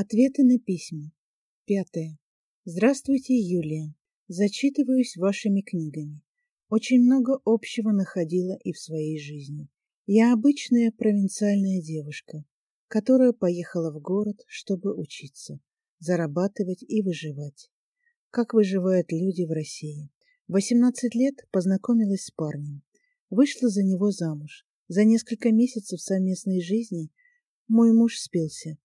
Ответы на письма. Пятое. Здравствуйте, Юлия. Зачитываюсь вашими книгами. Очень много общего находила и в своей жизни. Я обычная провинциальная девушка, которая поехала в город, чтобы учиться, зарабатывать и выживать. Как выживают люди в России. В 18 лет познакомилась с парнем. Вышла за него замуж. За несколько месяцев совместной жизни мой муж спился.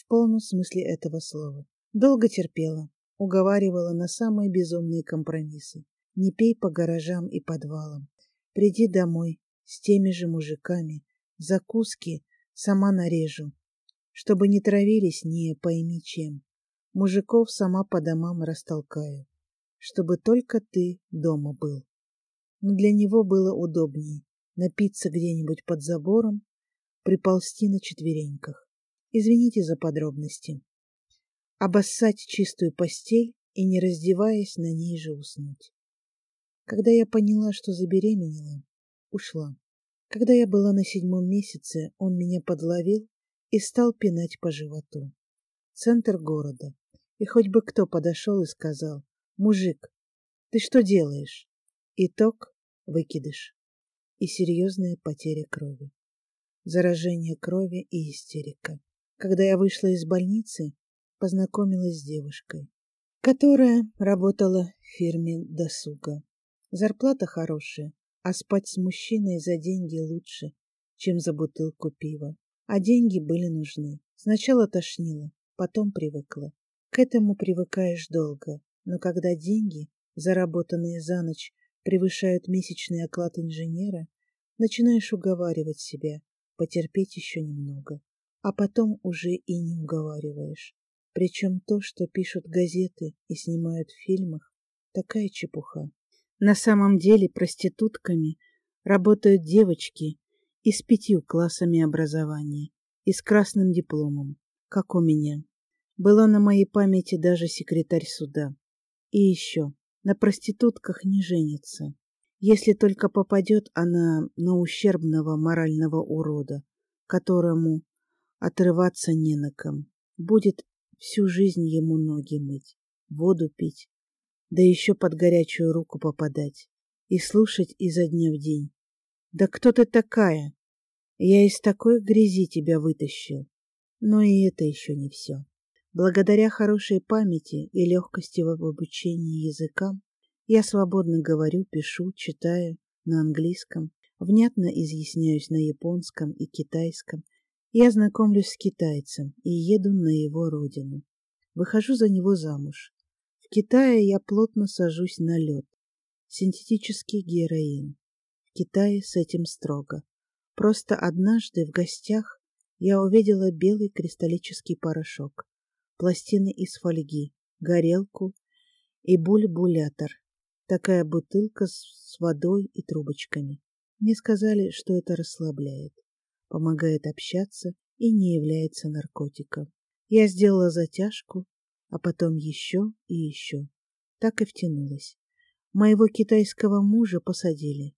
В полном смысле этого слова. Долго терпела, уговаривала на самые безумные компромиссы. Не пей по гаражам и подвалам. Приди домой с теми же мужиками. Закуски сама нарежу, чтобы не травились не пойми чем. Мужиков сама по домам растолкаю, чтобы только ты дома был. Но для него было удобнее напиться где-нибудь под забором, приползти на четвереньках. Извините за подробности. Обоссать чистую постель и, не раздеваясь, на ней же уснуть. Когда я поняла, что забеременела, ушла. Когда я была на седьмом месяце, он меня подловил и стал пинать по животу. Центр города. И хоть бы кто подошел и сказал, «Мужик, ты что делаешь?» Итог — выкидыш. И серьезная потеря крови. Заражение крови и истерика. Когда я вышла из больницы, познакомилась с девушкой, которая работала в фирме досуга. Зарплата хорошая, а спать с мужчиной за деньги лучше, чем за бутылку пива. А деньги были нужны. Сначала тошнило, потом привыкла. К этому привыкаешь долго, но когда деньги, заработанные за ночь, превышают месячный оклад инженера, начинаешь уговаривать себя потерпеть еще немного. А потом уже и не уговариваешь. Причем то, что пишут газеты и снимают в фильмах, такая чепуха. На самом деле проститутками работают девочки и с пятью классами образования, и с красным дипломом, как у меня. Была на моей памяти даже секретарь суда. И еще, на проститутках не женится, если только попадет она на ущербного морального урода, которому отрываться не на ком. Будет всю жизнь ему ноги мыть, воду пить, да еще под горячую руку попадать и слушать изо дня в день. Да кто ты такая? Я из такой грязи тебя вытащил. Но и это еще не все. Благодаря хорошей памяти и легкости в обучении языкам я свободно говорю, пишу, читаю на английском, внятно изъясняюсь на японском и китайском. Я знакомлюсь с китайцем и еду на его родину. Выхожу за него замуж. Китае я плотно сажусь на лед. Синтетический героин. В Китае с этим строго. Просто однажды в гостях я увидела белый кристаллический порошок, пластины из фольги, горелку и бульбулятор. Такая бутылка с водой и трубочками. Мне сказали, что это расслабляет, помогает общаться и не является наркотиком. Я сделала затяжку а потом еще и еще. Так и втянулась. Моего китайского мужа посадили.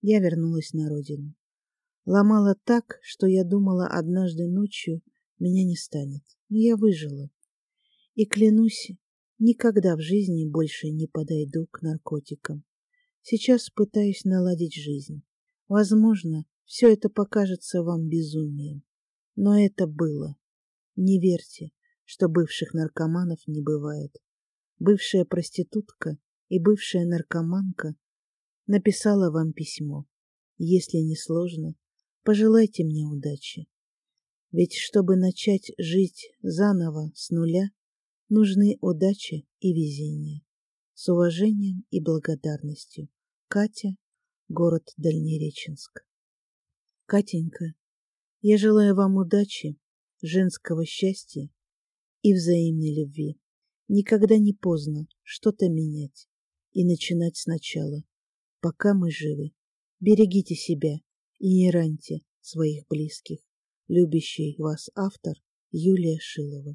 Я вернулась на родину. Ломала так, что я думала однажды ночью меня не станет. Но я выжила. И клянусь, никогда в жизни больше не подойду к наркотикам. Сейчас пытаюсь наладить жизнь. Возможно, все это покажется вам безумием. Но это было. Не верьте что бывших наркоманов не бывает. Бывшая проститутка и бывшая наркоманка написала вам письмо. Если не сложно, пожелайте мне удачи. Ведь чтобы начать жить заново с нуля, нужны удача и везение. С уважением и благодарностью. Катя, город Дальнереченск. Катенька, я желаю вам удачи, женского счастья и взаимной любви. Никогда не поздно что-то менять и начинать сначала, пока мы живы. Берегите себя и не раньте своих близких. Любящий вас автор Юлия Шилова.